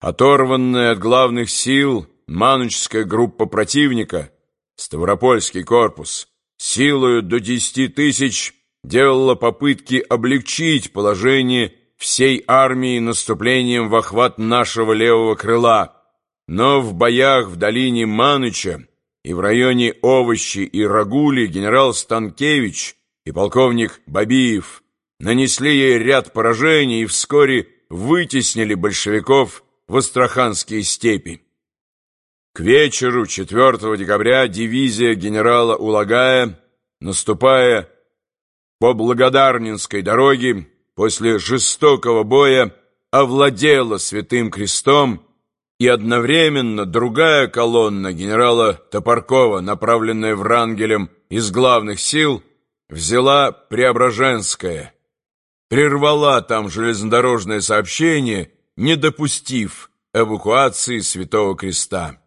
Оторванная от главных сил манучская группа противника, Ставропольский корпус, силою до десяти тысяч делала попытки облегчить положение всей армии наступлением в охват нашего левого крыла, но в боях в долине Маныча и в районе Овощи и Рагули генерал Станкевич и полковник Бабиев нанесли ей ряд поражений и вскоре вытеснили большевиков в Астраханские степи. К вечеру 4 декабря дивизия генерала Улагая, наступая по Благодарнинской дороге, после жестокого боя овладела Святым Крестом, и одновременно другая колонна генерала Топоркова, направленная Врангелем из главных сил, взяла Преображенское, прервала там железнодорожное сообщение не допустив эвакуации Святого Креста.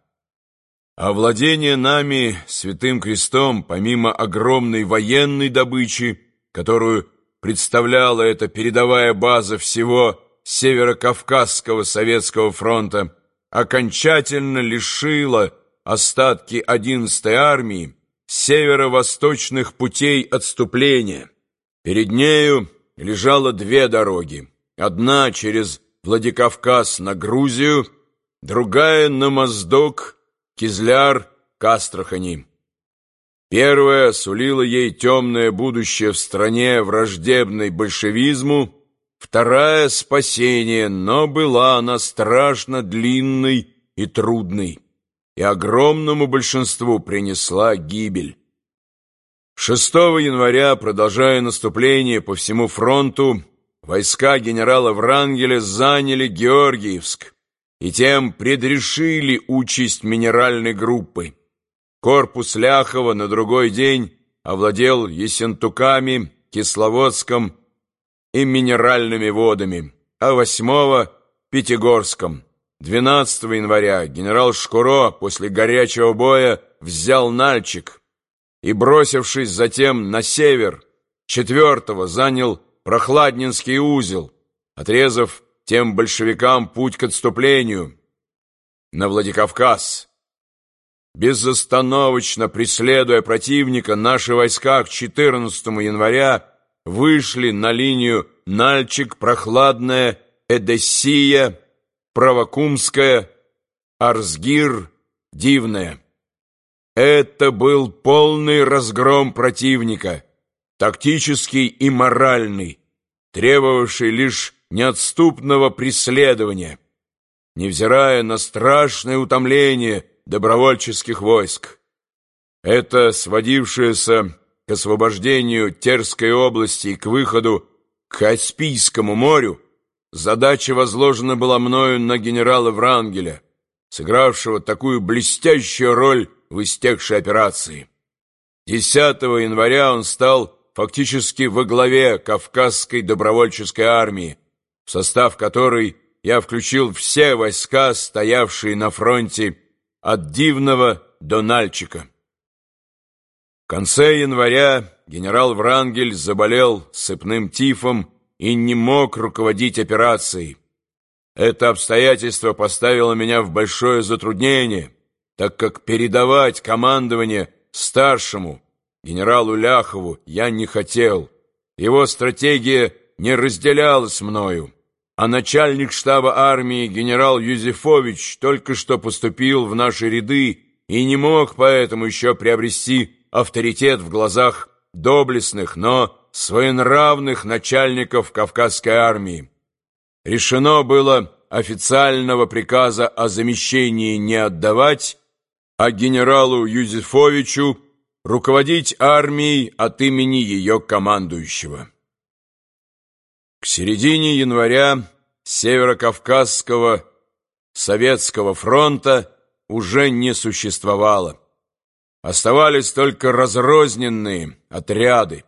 Овладение нами Святым Крестом, помимо огромной военной добычи, которую представляла эта передовая база всего Северо-Кавказского Советского фронта, окончательно лишило остатки 11-й армии северо-восточных путей отступления. Перед нею лежало две дороги. Одна через Владикавказ на Грузию, другая на Моздок, Кизляр, Кастрахани. Первая сулила ей темное будущее в стране, враждебной большевизму, вторая — спасение, но была она страшно длинной и трудной, и огромному большинству принесла гибель. 6 января, продолжая наступление по всему фронту, Войска генерала Врангеля заняли Георгиевск и тем предрешили участь минеральной группы. Корпус Ляхова на другой день овладел Ессентуками, Кисловодском и минеральными водами, а 8 — Пятигорском. 12 января генерал Шкуро после горячего боя взял Нальчик и, бросившись затем на север, 4 занял Прохладнинский узел, отрезав тем большевикам путь к отступлению на Владикавказ. Безостановочно преследуя противника, наши войска к 14 января вышли на линию Нальчик-Прохладная, Эдессия, Правокумская, Арзгир, Дивная. Это был полный разгром противника — тактический и моральный, требовавший лишь неотступного преследования, невзирая на страшное утомление добровольческих войск. Это сводившееся к освобождению Терской области и к выходу к Каспийскому морю, задача возложена была мною на генерала Врангеля, сыгравшего такую блестящую роль в истекшей операции. 10 января он стал фактически во главе Кавказской добровольческой армии, в состав которой я включил все войска, стоявшие на фронте от Дивного до Нальчика. В конце января генерал Врангель заболел сыпным тифом и не мог руководить операцией. Это обстоятельство поставило меня в большое затруднение, так как передавать командование старшему, Генералу Ляхову я не хотел. Его стратегия не разделялась мною. А начальник штаба армии генерал Юзефович только что поступил в наши ряды и не мог поэтому еще приобрести авторитет в глазах доблестных, но своенравных начальников Кавказской армии. Решено было официального приказа о замещении не отдавать, а генералу Юзефовичу руководить армией от имени ее командующего. К середине января Северо-Кавказского Советского фронта уже не существовало. Оставались только разрозненные отряды.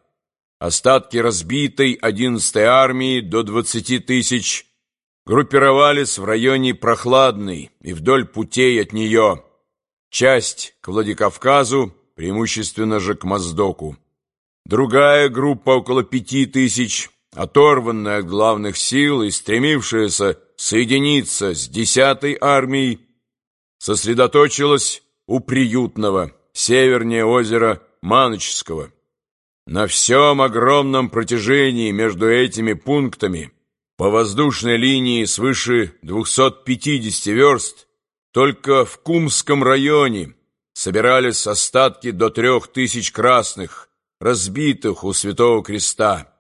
Остатки разбитой 11-й армии до 20 тысяч группировались в районе Прохладной и вдоль путей от нее. Часть к Владикавказу, преимущественно же к Моздоку. Другая группа, около пяти тысяч, оторванная от главных сил и стремившаяся соединиться с 10-й армией, сосредоточилась у Приютного, севернее озера Маночского. На всем огромном протяжении между этими пунктами по воздушной линии свыше 250 верст только в Кумском районе собирались остатки до трех тысяч красных, разбитых у Святого Креста.